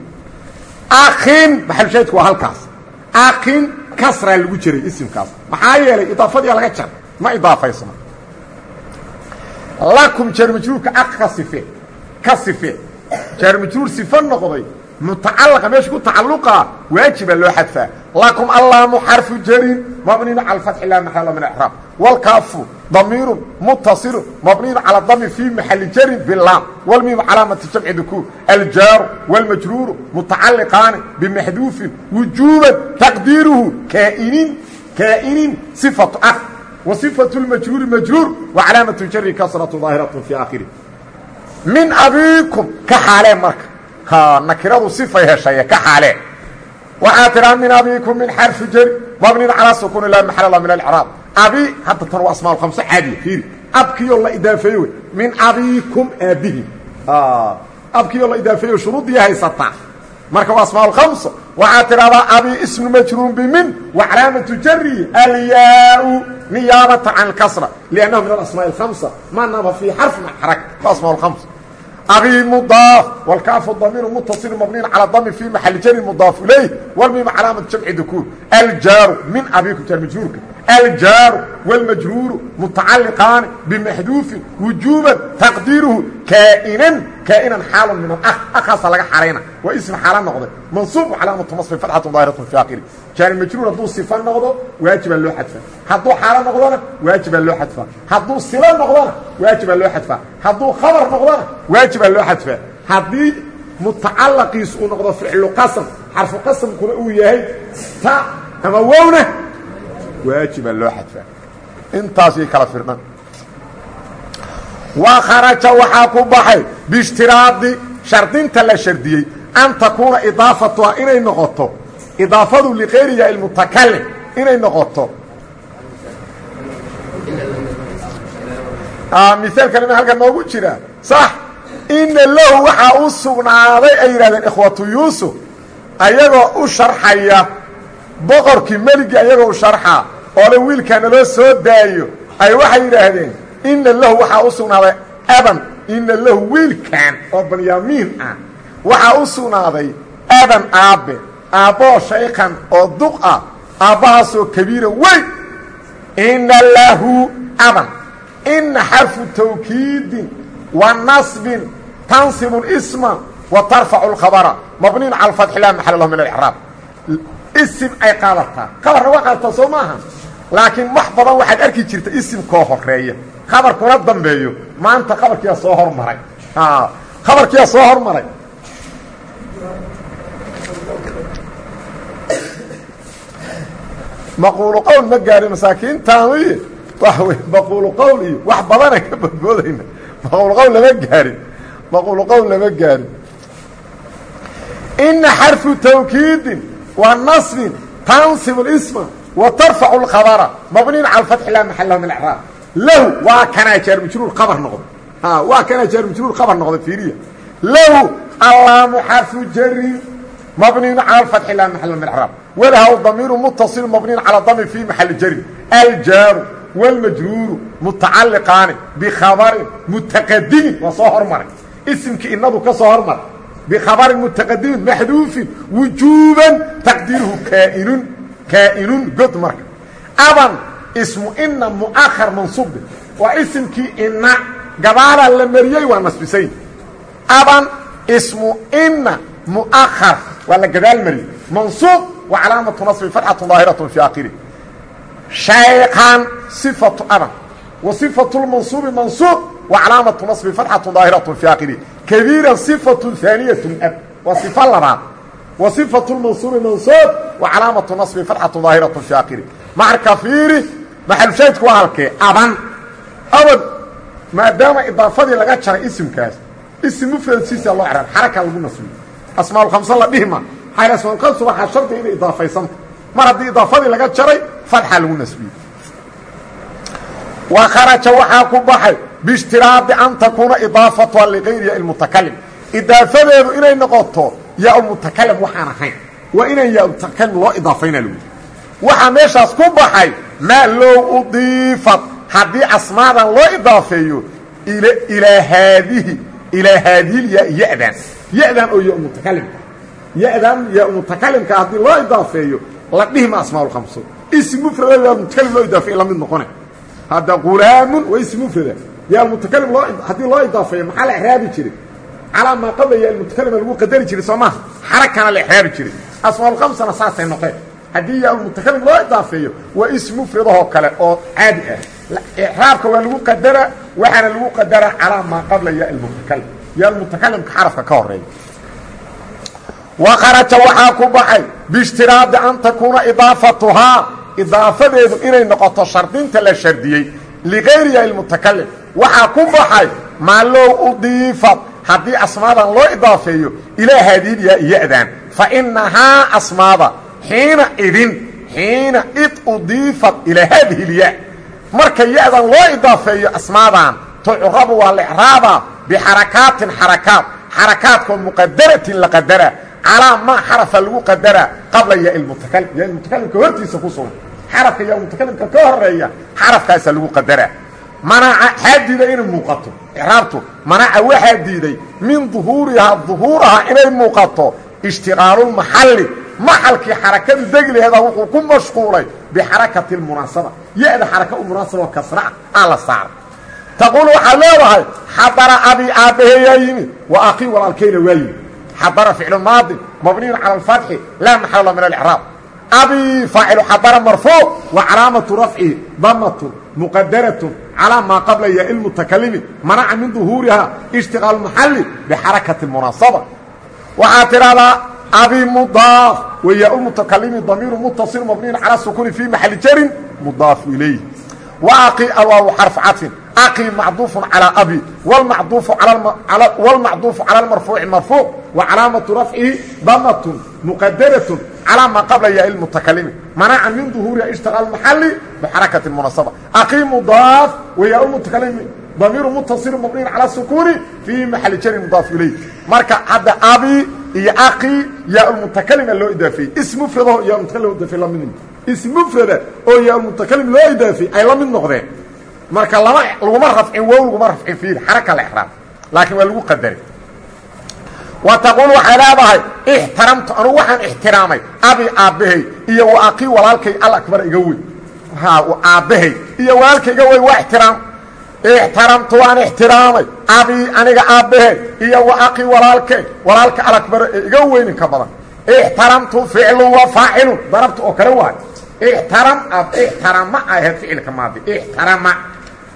aqin maxalushaahidku waa halkaas? Aqin kasraa lagu jiray isimkaas. Maxaa yeelay idaafadiya laga jar? Ma idaafaysna lakum jar majruurka aq ka sife ka sife jaar majruur sifo noqday. Mutacalaqa meesha ku tacalluqa waajiba loo xadfaa. Lakum allaamu xarfu jarin mabniin cala fatxi laa maxala min exraab walkaafu damiirun muttasilun mabniin cala dami fii maxali jarin bilaam walmiimu calaamati jamci dukuur. Aljaaru wاlmajruuru mutacaliqaani bimaxduufin wujuuban taqdiiruhu kaainin kaa'inin sifatu ah. Wa sifatu اlmajruuri majruur wa calaamatu jari kasratu daahiratu fii aakhiri min abiikum ka xaalee marka. Nakiradu sifay heshaye ka xaalee waxaa tiraa min abiikum min xarfi jari mabnin calaa sukuuni laa maxalla min alcraab abi hadda tan waa asmaaulkhamse caadiya fiiri. Abkiioo la idaafeeyo wey. Min abiikum aabbihi abkiioo la idaafeeyo shuruuddii haysataa marka waa asmaaulkhamsa waxaad tidhahdaa abi ismu majruun bimin wa calaamatu jarihi alyaa-u niyaabata can alkasra liannahu min alasmaaءi alkhamsa ma naba fii xarfi mac xaraka waa asmaa lkhamsa abi mudaaf wlkaafu damiiru mutaصilu mabniyin calى dami fi maxali jarin mudaaf ilayh wlmiima calaamat jamci dukuur aljaaru min abikum jaar majruurka aljaaru wاlmajruuru mutacaliqaani bimaxduufin wujuuban taqdiiruhu kaa'inan kaa'inan xaalun min alah akhaasa laga xarayna waa ism xaala noqday mansuub calaamatu nasbi fatxatu daahiratu fi akhiri jaari majruur hadduu sifa noqdo waajibaa loo xadfaa hadduu xaalo noqdona waajibaa loo xadfaa hadduu silo noqdona waajibaa loo xadfaa hadduu khabar noqdona waajibaa loo xadfaa haddii mutacalaqiisu uu noqdo ficlu qasam xarfu qasamkuna uu yahay ta ama wowna waajibaa loo xadfaa. Intaasay kala firdhan wa kharaja waxaa ku baxay biishtiraadi shardinta la shardiyey an takuuna idaafatuha inay noqoto. Idaafadu liqayriya ilmutakalim inay noqoto. Miaalkan ima halkan noogu jira. Sax ina lahu waxaa u ay yidhahdeen ikhwatu yuusuf ayagoo u sharxaya boqorkii meligii ayagoo u sharxa oo le wiilkaa naloo soo daayo ay waxay yidhaahdeen ina lahu waxaa u sugnaaday aban ina lahu wiilkan oo banyaamiin ah. Waxaa u sugnaaday aban aabbe aabboo shaykhan oo duq ah aabbahaasoo kabiira weyn. Ina lahu aban ina xarfu tawkiidin wa nasbin tansibu اsma wa tarfacu اlkhabara mabniin cala fatxi la maxal lahu min alcraab isim ay qaadataa. Khabarna waa qaadataa soo maaha. Laakiin wax badan waxaad arki jirta isimkoo horreeya khabarkuna dambeeyo. Maanta khabarkiyaa soo hormaray. Khabarkiyaa soo hormaray. Maquulu qowl ma gaari masaakiintaaniy waw maquulu qowl iyo wax badana ka badboodayna maquulu qowl lama gaarin. Maquulu qowl lama gaarin. Ina xarfu tawkiidin wa nasbin tansibu اsma wa tarfacu اlkhabara mabniin cala fatxi la maxal lahu min acraab lahu waa kanaa jaar majruur khabar noqday waa kanaa jaar majruur khabar noqday fiiriya lahu allaamu xarfu jari mabniin cala fatxi la maxal min acraab wlhaw damiiru mutaصil mabniin calى dami fi maxali jari aljaaru wاlmajruuru mutacaliqaani bikhabarin mutaqadimin waa soo hormaray isimkii inadu ka soo hormaray bikhabari mutaqadimin maxduufin wujuuban taqdiiruhu kaainun kaa'inun god marka adan ismu ina mu'ahar mansuube waa isimkii ina gabaalaa la mariyey waa nasbisay adan ismu ina mu'ahar waa la gabaal mariyey mansuub wa calaamatu nasbi fatxatu daahiratun fii aakhiri shaykhan sifatu adan wa sifatu lmansuubi mansuub wa calaamatu nasbi fatxatu daahiraةn fii aakhiri kabiiran صifatu haaniyat ab waa صifo labaad wa صifatu lmansuubi mansuub wa calaamatu nasbi fatxatu daahiraة fi akhiri marka fiiri maxalushaahidku waa halkee aban aban maadaama idaafadii laga jaray isimkaas isim mufradsiisa loo xran xaraka lagu nasbiyo asmaaulkhamsa la dhihima asmaaulkhamsa waxaa shardi inay idaafaysanta mar haddii idaafadii laga jaray fatxa lagu nasbiyey wa kharaja waxaa ku baxay biishtiraadi an takuuna idaafatuha ligayri ilmutakalim idaafadeedu inay noqoto yaa-ulmutakalim waxaan ahayn. Waa inaan yaa-ulmutakalim loo idaafayna lagu waxaa meeshaas ku baxay maa low udiifat haddii asmaadan loo idaafeeyo ilaa haadihi ilaa haadihi ya-dan ya-dan oo ya-mutakalimka ya-dan yaa-mutakalimka haddii loo idaafeeyo la dhihima asmaaulkhamso ism mufrada yaa-mutakalim loo idaafeeye la mid noqone. Hadda qulaamun waa yaa-mutakalim loo haddii loo idaafeeyo maxaa la exraabi jiray? Calaa maa qabla yaa-mutakalima lagu qadari jiray soo maha? Xarakana la exraabi jiray. Asmaaulkhamsana saasay noqeen. Haddii yaa-mutakalim loo idaafeeyo waa ism mufradahoo kale oo caadi ah. Icraabka waa lagu qadara waxaana lagu qadaraa calaa maa qabla yaa-mutakalim yaa-mutakalimka xarafka ka horreeya wa kharaja waxaa ku baxay biishtiraadi an takuuna idaafatuhaa. Idaafadeedu inay noqoto waxaa ku baxay maa low udiifad haddii asmaadan loo idaafeeyo ilaa haadiil yaa ya-dan fa inahaa asmaada xiina idin xiina id udiifat ilaa haadihi lya marka ya-dan loo idaafeeyo asmaadan tucrabu waa la icraabaa bixarakaatin xarakaat xarakaadkoo muqadaratin la qadara calaa maa xarafa lagu qadaraa qabla yamutakalim yamutakalimka hortiisa ku sugan. Xarafka yamutakalimka ka horreeya xarafkaasa lagu qadaraa manaca xaa diiday inay muuqato. Icraabtu manaca waxaa diiday min duhuurihaa duhuurahaa inay muuqato. Ishtiqaalulmaxalli maxalkii xarakadu degi laheeda wuxuu ku mashquulay bixarakati lmunaasaba ya-da xaraka u munaasaba kasraa aa la saaray taquul waxaad leedahay xadara abii aabbaheeyaa yimid wa akii walaalkayna waa yimid xadara ficlu maadi mabniyun cala alfatxi laa maxalla min alicraab. Abii faacilu xadara marfuuc wa rafcihi damatun muqadaratun calaa maa qabla yaai lmutakalimi manaca min duhuurihaa ishtiqaal maxalli bixarakati munaasaba. Waxaad tidhahdaa abi mudaaf wa yaa mutakalimi damiiru mutaصil mabniyin calى sukuni fii maxali jarin mudaafu ilayh waaqi alwaawu xarf cadfin aqi macduufu calى abi wlmacduufu calى marfuuci marfuuc wa calaamatu rafcihi damatun muqadaratun calى maa qabla yaai mutakalimi manaca min duhuuriha ishtiqaal maxali bixarakati munasaba aqi mudaaf wa yaa mutakalimi damiiru mutaصil mabniyin calى sukuni fii maxali jarin mudaafu ilayh marka hadda abi iyo aqi yaa mutakalima loo idaafeeyey ismufradaho yaa mutakalim loo idaafey lamid ismufrada oo yaa mutakalim loo idaafeey ay la mid noqdeen marka lama laguma rafcin wow laguma rafcin fiir xaraka la exraab laakiin waa lagu qadaray wa taquul waxay leedahay ixtaramtu anugu waxaan ixtiraamay abi aabbahay iyo wa aqii walaalkay alakbar iga wey. Ha aabbahay iyo walaalkay iga wey waa ixtiraam. Ixtaramtu waan ixtiraamay abii aniga aabbahe iyo wa aqi walaalkee walaalka alakbar ee iga weyninka badan. Ixtaramtu ficlu wa faacilun darabta oo kale waay. Ixtaram ixtarama ahayd ficilka maadi. Ixtarama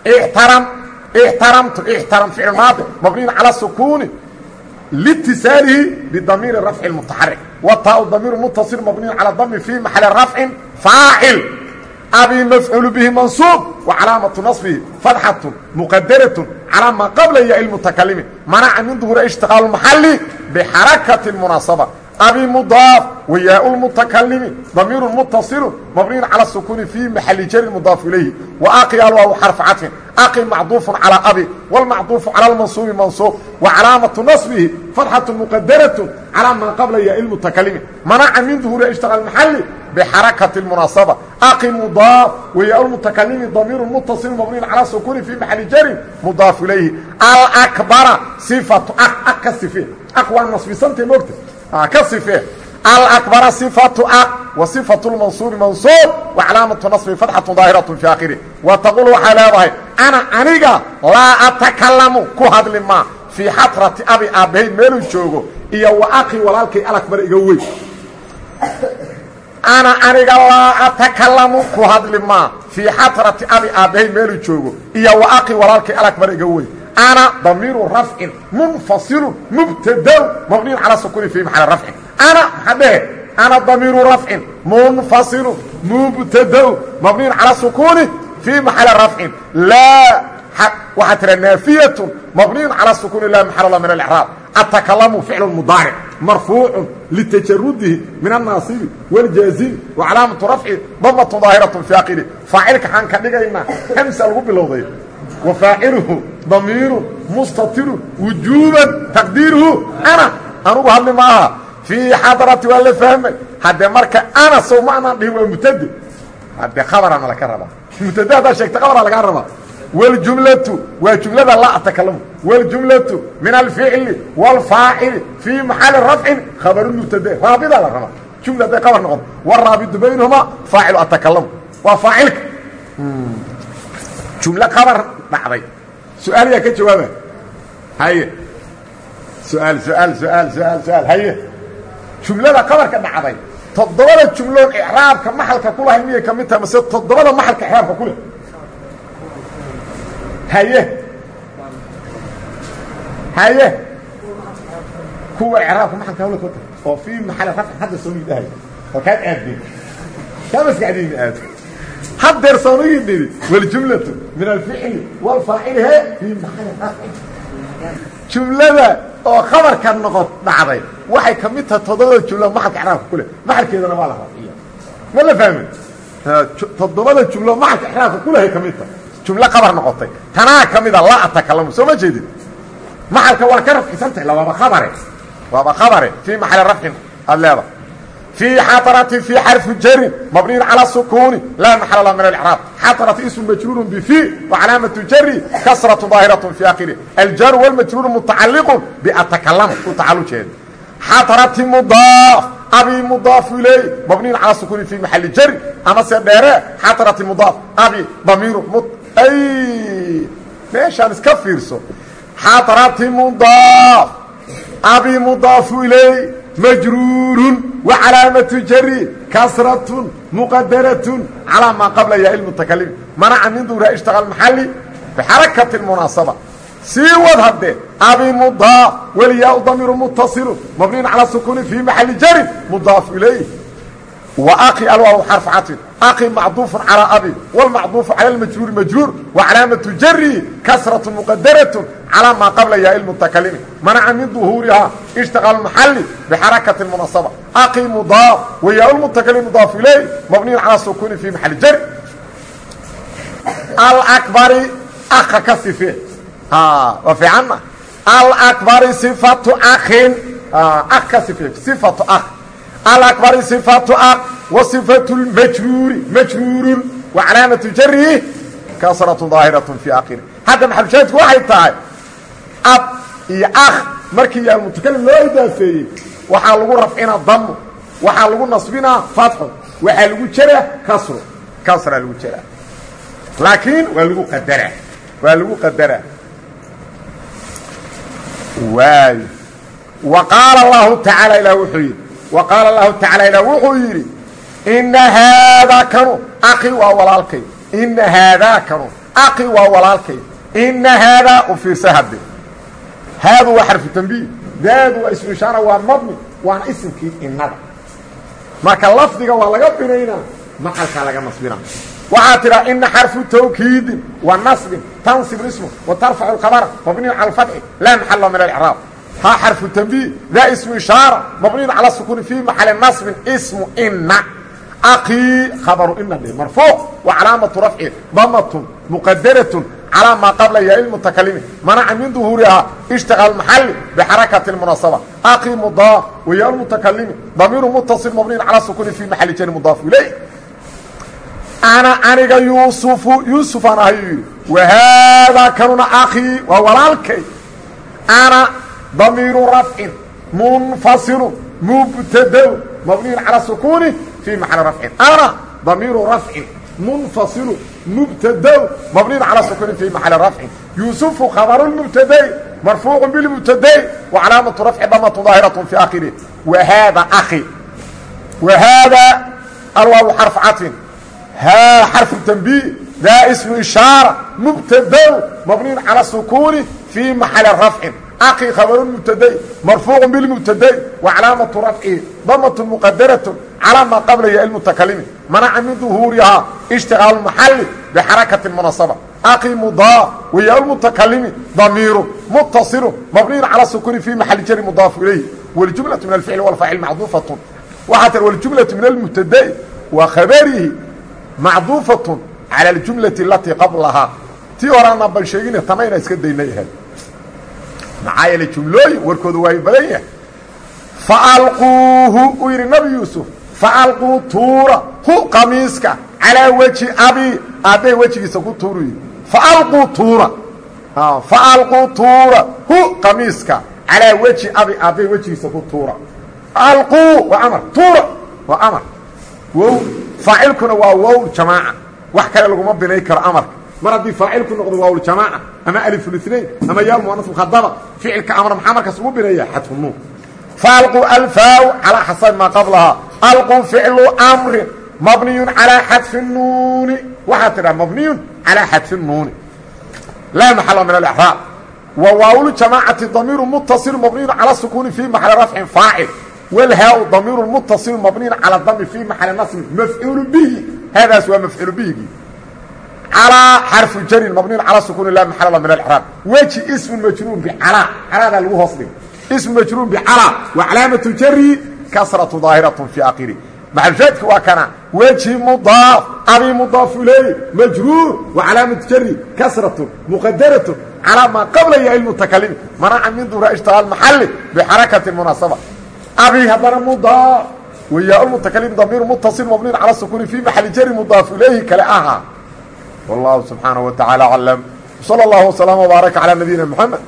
ixtaram ixtaramtu ixtaram ficil maadi mabniyin calaa sukuuni liitisaalihi bidamiiri rafci mutaxarik wa taa damiiru mutaصil mabniyin calaa dami fii maxali rafcin faacil abi mafcuul bihi mansuub wa calaamatu naصbihi fadxatu muqadaratun calaa maa qabla ya mutakalimi manaca min duhuri ishtiqaal maxali bixarakati munaasaba abi mudaaf wa yaa mutakalimi damiiru mutasilu mabniyin calى sukuni fii maxali jari mudaaf ilayhi wa aqi alwaaw xarfu cadfin aqi macduufu calى abi wاlmacduufu calى mansuubi mansuub wa calaamatu naصbihi fadxatu muqadaratun calaa maa qabla ya mutakalimi manaca min duhuri ishtiqaal maxali bxarakati munaasaba aqi mudaaf waya mutakalimi damiiru mutaصil mabniyin calى sukuni fii maxali jarin mudaaf ilayhi alakbara صifatu a ka sife aq waa nasbisantay moogta ka sife alakbara صifatu a wa صifatu lmansuubi mansuub wa calaamatu naصbi fatxatu daahiraة fi akhiri wa taqul waxay leedahay ana aniga laa atakalamu ku hadli maa fii xatrati abi aabbahay meeluu joogo iyo wa aqi walaalkay alakbar iga wey ana aniga laa atakalamu ku hadli maa fii xatrati abi aabbahay meeluu joogo iyo wa aqi walaalkay alakbar iga wey ana damiiru rafcin munfasilun mubtadaw mabniyun calaa sukuni fii maxali rafcin ana maxaa dhehe ana damiiru rafcin munfasilun mubtadaw mabniyun calaa sukuni fii maxali rafcin laa waxaa tira naafiyatun mabniyun calaa sukuni laa maxalla min alicraab atakalamu ficlu mudaaric marfuucu litajarudihi min annaasibi wاljaazimi wa calaamatu rafci damatu daahiraة fi akiri faacilka xaan ka dhigaynaa hamsa lagu bilowday wa faaciluhu damiiru mustatiru wujuuban taqdiiruhu ana anugu hadli maaha fii xadrati waa la fahmay haddee marka ana sow ma anaan dhihin waa mutade haddee khabarana laka rabaa mutade haddaa sheegta khabara lagaa rabaa wاljumlatu waa jumlada laa atakalamu wاljumlatu min alficli wاlfaacili fii maxali rafcin khabaru mubtade raabidaa la rabaa jumla hadday khabar noqoto waraabidu baynahumaa faacilu atakalamu waa faacilka jumlo khabar dhacday su'aal yaa ka jawaaba haye suaal suaal suaal suaal suaal haye jumlada khabarka dhacday toddobada jumloon icraabka maxalka ku lahay miyay ka mid tahay mase toddobada maxalka icraabka ku leh haye haye kuwa icraabka maxalka hawla kota oo fii maxali rafci hadda soo yidhahay oo kaad aadeen kaa maskaxdiina aado haddeer soonigii dhidi waljumlatu min alficli wاlfaacili he fii rafci jumlada oo khabarka noqo dhacday waxay ka mid tahay toddobada jumla maxalka icraabka ku leh maxalkeedana waa la rafciya ma la fahmin toddobada jumlo maxalka ixraabka kulahay ka mid ta jumlo qabar noqotay tanaa ka mida laa atakalamu soo ma jeedin maxalka waa ka rafcisantahay la waaba khabare waaba khabare fii maxali rafcin aad leeda في xaطرة في xرف jrin مبني على السكون لا محل لh من الإعراب xaطرة اسم مجrور بفي وعلاaمة jر كسرة ظاaهرة في آخره الjر والمجrور متacلق بأتكلم تacaلجeeda xaطرة مضاaف أbي مضاaف إليه مبني على السكون في محل jر amase dheere xaطرة مضاaف أbي ضمير meeشhaan iska fiirso xaطرة مضاaف أbي مضاaف إليه majruurun wacalaamatu jari kasratun muqadaratun calaa maa qabla yaa ilmutakalimi manaca min duura ishtaqa almaxalli bixarakati lmunaasaba sii wad haddee abi mudaaf weliyaa u damiru muttasilun mabniyun calaa sukuuni fii maxalli jarin mudaaf ilayh. وأqi alwaaw xarف caطin أqi macduuف calىa abi wاlmacduufu calى اmajruuri majruur وcalaamaةu jari kasraة mqadaraة calىa maa qabla yaa mutakalimi manaca min ظuhuurihaa اshtaغل maxali bxarakaةi الmunasaba أqi mudaaf wayaa mutakalim mudaaf ilayh mabniin calى sukuni fii maxali jari albari aka ka sife waa fiicanna albari صifaةu akin ak ka sife صifaةu ak alakbari sifatu a wa sifatu lmajruuri majruurun wa calaamatu jarihi kasratu daahiratun fii akhiri hadda maxalushaadku waxay tahay ab iyo akh markii yaalmutakalim loo idaafeeyey waxaa lagu rafcinaa damu waxaa lagu nasbinaa fatxu waxaa lagu jaraa kasro kasraa lagu jaraa laakiin waa lagu qadaraa waa lagu qadaraa waayo wa qaala allahu tacaala ilaah wuxuu yidhi wa qaala allahu tacaala ilah wuxuu yidhi ina haadaa kanu aqi waa walaalkay ina haadaa kanu aqi waa walaalkay ina haadaa u fiirsa hadde haadu waa xarfu tambiih daadu waa ismu ishaara waa mabni waana isimkii innada marka lafdiga waa laga binaynaa macalkaa laga nasbina waxaa tidhaa ina xarfu tawkiidin wa nasbin tansib ismu wa tarfacu اlkhabara mabniyu cala اfatxi laa maxala min alcraab ha xarfu tambiih daa ismu ishaara mabniyun cala sukuni fii maxali nasbin ismu ina aqii khabaru ina dhe marfuuc wa calaamatu rafci damatun muqadaratun calaa maa qabla yaa ilmutakalimi manaca min duhuurihaa ishtiqal maxali bixarakati اlmunasaba aqii mudaaf wa yaa lmutakalimi damiiru mutaصil mabniyin cala sukuni fii maxali jari mudaafu ilayh. Ana aniga yuusufu yuusufaan ahayuu yidhi wa haadaa kanuna akii waa walaalkay. Ana damiiru rafcin munfasilu mubtadaw mabniyun cala sukuni fii maxali rafcin ana damiiru rafcin munfasilu mubtadaw mabniyun cala sukuni fii maxali rafcin yuusufu khabaru mubtada'i marfuucu bilmubtada'i wa calaamatu rafci damatu daahiraة fi akhirih wa haada akhi wa haada alwaawu xarf catin haa xarfu tanbiih daa ismu ishaara mubtadaw mabniyun cala sukuni fii maxali rafcin akhi khabaru mubtada'i marfuucu bilmubtada'i wa calaamatu rafcihi damatun muqadaratun calaa maa qabla ya ilmutakalimi manaca min duhuurihaa ishtiqaalu maxali bixarakati munasaba akhi mudaaf wa yaa lmutakalimi damiiru mutasilu mabniyun cala sukuni fii maxali jari mudaafu ilayhi waljumlatu min alficli walfaacil macduufatun waxaa tir waljumlatu min almubtada'i wa khabarihi macduufatun cala aljumlati alatii qablahaa tii horaana ban sheegine tamayna iska dayna yahay maxaa yeele jumlooyin warkooda waa badan yahay. Faalquuhu uu yidhi nabi yuusuf faalquu tuura hu qamiiska calaa weji abi aabbay wejigiisa ku tuuru yidhi faalquu tuura faalquu tuura hu qamiiska calaa weji abi aabbay wejigiisa ku tuura. Alquu waa amar. Tuura waa amar. Wow. Faacilkuna waa wow jamaaca. Wax kale laguma binay karo amarka mar haddii faacilku noqdo waawljamaaca ama alifulinain ama yaa muanaf mukhadaba ficilka amr maxaa markaas ugu binaya xadfu nuun. Faalquu alfaaw calaa xasabi maa qablahaa alquu ficlu amrin mabniyun calaa xadfi nuuni waxaa tidhaha mabniyun calaa xadfi nuuni laa maxala min alraab wa waawljamaacati damiiru mutasilu mabniyun cala sukuuni fii maxali rafcin faacil. Wlhaau damiiru mutasilu mabniyun cala dami fii maxali nasbin mafcuulu bihi. Haadaas waa mafcuulu bihigii calaa xarfu jarin mabniin calaa sukuni laa maxalala min alcraab weji ismu majruun bicalaa calaadaa lagu hoos dhigo ismu majruun bicalaa wa calaamatu jari kasratu daahiratun fii akhiri maxalshaadki waa kana weji mudaaf abi mudaaf ilayh majruur wa calaamatu jari kasratun muqadaratun calaa maa qabla yaai mutakalimi manaca min dura ishtaha almaxali bixarakati munaasaba abi haddana mudaaf wayaa mutakalim damiir mutasil mabniin cala sukuni fii maxali jari mudaaf ilayhi kale ahaa wallahu subxaanaه wa taعaalى aclam slى اllah وsلام وbaaraka calى nabiyina mxamed